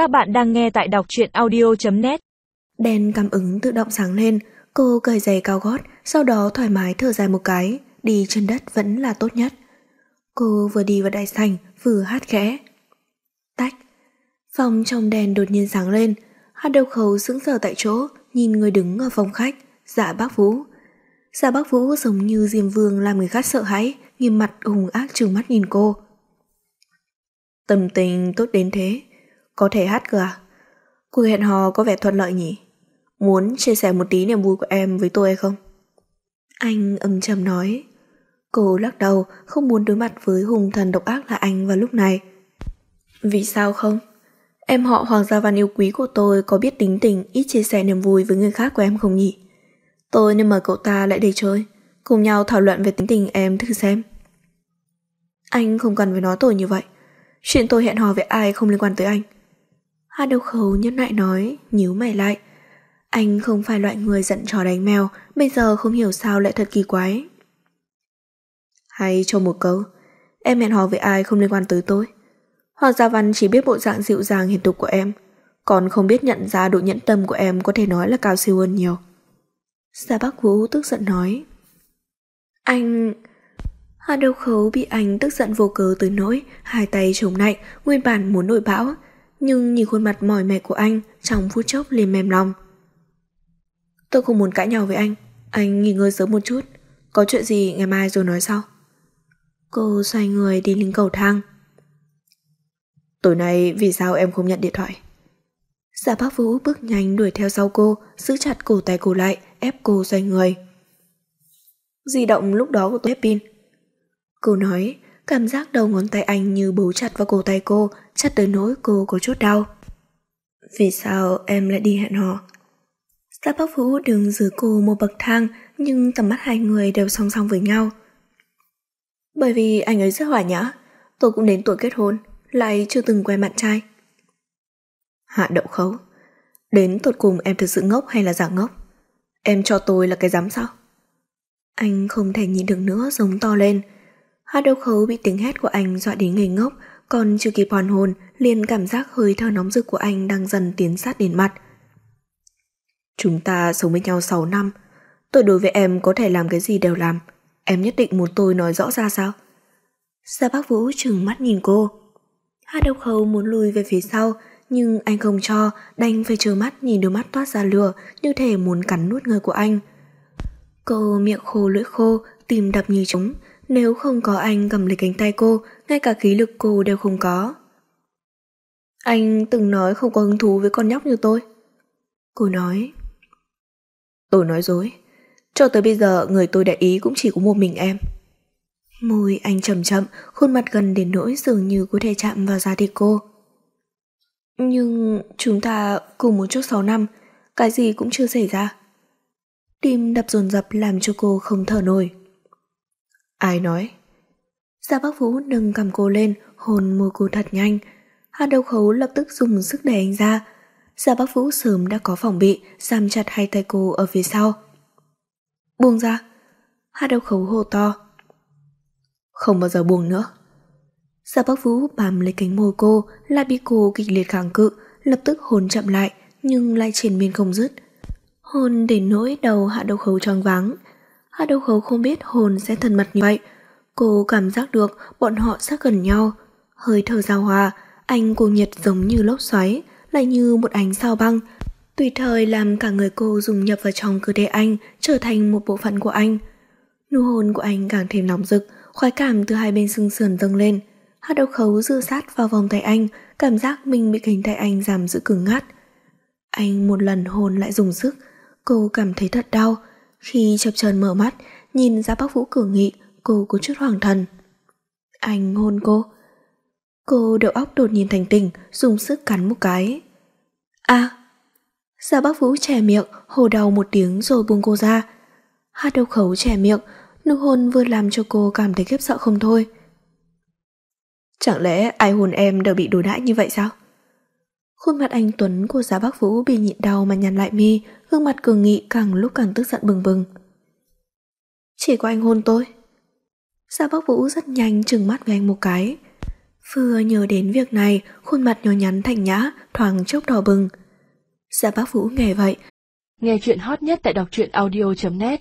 Các bạn đang nghe tại đọc truyện audio.net Đèn cảm ứng tự động sáng lên, cô cởi giày cao gót, sau đó thoải mái thở dài một cái, đi trên đất vẫn là tốt nhất. Cô vừa đi vào đại sảnh, vừa hát khẽ. Tách. Phòng trong đèn đột nhiên sáng lên, hát đầu khấu sững sờ tại chỗ, nhìn người đứng ở phòng khách, dạ bác Vũ. Dạ bác Vũ giống như Diêm Vương làm người khác sợ hãi, nghiêm mặt hùng ác trừng mắt nhìn cô. Tâm tình tốt đến thế, có thể hát cơ à? Cuộc hẹn hò có vẻ thuận lợi nhỉ? Muốn chia sẻ một tí niềm vui của em với tôi hay không? Anh âm trầm nói. Cô lắc đầu, không muốn đối mặt với hùng thần độc ác là anh vào lúc này. Vì sao không? Em họ Hoàng gia văn yêu quý của tôi có biết tính tình ít chia sẻ niềm vui với người khác của em không nhỉ? Tôi nên mời cậu ta lại đây chơi, cùng nhau thảo luận về tính tình em thử xem. Anh không cần phải nói tôi như vậy. Chuyện tôi hẹn hò với ai không liên quan tới anh. Hát đầu khấu nhân lại nói, nhíu mày lại. Anh không phải loại người giận trò đánh mèo, bây giờ không hiểu sao lại thật kỳ quái. Hay cho một câu, em hẹn hò với ai không liên quan tới tôi. Hoàng Gia Văn chỉ biết bộ dạng dịu dàng hiền tục của em, còn không biết nhận ra độ nhẫn tâm của em có thể nói là cao siêu hơn nhiều. Gia Bắc Vũ tức giận nói. Anh... Hà đầu khấu bị anh tức giận vô cớ tới nỗi, hai tay chống lạnh, nguyên bản muốn nổi bão, nhưng nhìn khuôn mặt mỏi mệt của anh trong phút chốc liền mềm lòng. Tôi không muốn cãi nhau với anh, anh nghỉ ngơi sớm một chút, có chuyện gì ngày mai rồi nói sau. Cô xoay người đi lên cầu thang. Tối nay vì sao em không nhận điện thoại? Giả bác Vũ bước nhanh đuổi theo sau cô, giữ chặt cổ tay cô lại, ép cô xoay người. Di động lúc đó của tôi hết pin. Cô nói, cảm giác đầu ngón tay anh như bấu chặt vào cổ tay cô, chắc tới nỗi cô có chút đau. Vì sao em lại đi hẹn hò? Giáp bác Vũ đứng dưới cô một bậc thang, nhưng tầm mắt hai người đều song song với nhau. Bởi vì anh ấy rất hỏa nhã, tôi cũng đến tuổi kết hôn, lại chưa từng quen bạn trai. Hạ đậu khấu, đến tột cùng em thực sự ngốc hay là giả ngốc? Em cho tôi là cái dám sao? Anh không thể nhìn được nữa giống to lên. Hạ đậu khấu bị tiếng hét của anh dọa đến ngây ngốc, còn chưa kịp hoàn hồn liền cảm giác hơi thở nóng rực của anh đang dần tiến sát đến mặt. Chúng ta sống với nhau 6 năm, tôi đối với em có thể làm cái gì đều làm, em nhất định muốn tôi nói rõ ra sao? Gia bác Vũ trừng mắt nhìn cô. Hạ độc khâu muốn lùi về phía sau, nhưng anh không cho, đành phải trơ mắt nhìn đôi mắt toát ra lửa, như thể muốn cắn nuốt người của anh. Cô miệng khô lưỡi khô, tìm đập như trống, nếu không có anh cầm lấy cánh tay cô, ngay cả khí lực cô đều không có. Anh từng nói không có hứng thú với con nhóc như tôi. Cô nói. Tôi nói dối. Cho tới bây giờ người tôi để ý cũng chỉ có một mình em. Môi anh chậm chậm, khuôn mặt gần đến nỗi dường như có thể chạm vào da thịt cô. Nhưng chúng ta cùng một chút 6 năm, cái gì cũng chưa xảy ra. Tim đập dồn dập làm cho cô không thở nổi. Ai nói? Gia Bác Vũ nâng cầm cô lên, hồn môi cô thật nhanh. Hạ đầu khấu lập tức dùng sức đẩy anh ra. Gia Bác Vũ sớm đã có phòng bị, giam chặt hai tay cô ở phía sau. Buông ra. Hạ đầu khấu hô to. Không bao giờ buông nữa. Gia Bắc Vũ bám lấy cánh môi cô, lại bị cô kịch liệt kháng cự, lập tức hồn chậm lại, nhưng lại triển miên không dứt. Hồn đến nỗi đầu hạ đầu khấu choáng váng. Hạ đầu khấu không biết hồn sẽ thân mật như vậy. Cô cảm giác được bọn họ sát gần nhau. Hơi thở giao hòa, anh cuồng nhiệt giống như lốc xoáy, lại như một ánh sao băng. Tùy thời làm cả người cô dùng nhập vào trong cơ thể anh, trở thành một bộ phận của anh. Nụ hôn của anh càng thêm nóng rực, khoái cảm từ hai bên xương sườn dâng lên. Hạ đầu khấu dựa sát vào vòng tay anh, cảm giác mình bị cánh tay anh giảm giữ cứng ngắt. Anh một lần hôn lại dùng sức, cô cảm thấy thật đau. Khi chập chờn mở mắt, nhìn ra bác Vũ cường nghị, cô có chút hoàng thần. Anh hôn cô. Cô đầu óc đột nhiên thành tỉnh, dùng sức cắn một cái. À! Gia bác Vũ trẻ miệng, hồ đầu một tiếng rồi buông cô ra. Hát đầu khấu trẻ miệng, nụ hôn vừa làm cho cô cảm thấy khiếp sợ không thôi. Chẳng lẽ ai hôn em đều bị đối đãi như vậy sao? Khuôn mặt anh Tuấn của giá bác Vũ bị nhịn đau mà nhăn lại mi, gương mặt cường nghị càng lúc càng tức giận bừng bừng. Chỉ có anh hôn tôi. Giá bác Vũ rất nhanh trừng mắt với anh một cái. Vừa nhớ đến việc này, khuôn mặt nhỏ nhắn thành nhã, thoáng chốc đỏ bừng. Giá bác Vũ nghe vậy. Nghe chuyện hot nhất tại đọc truyện audio.net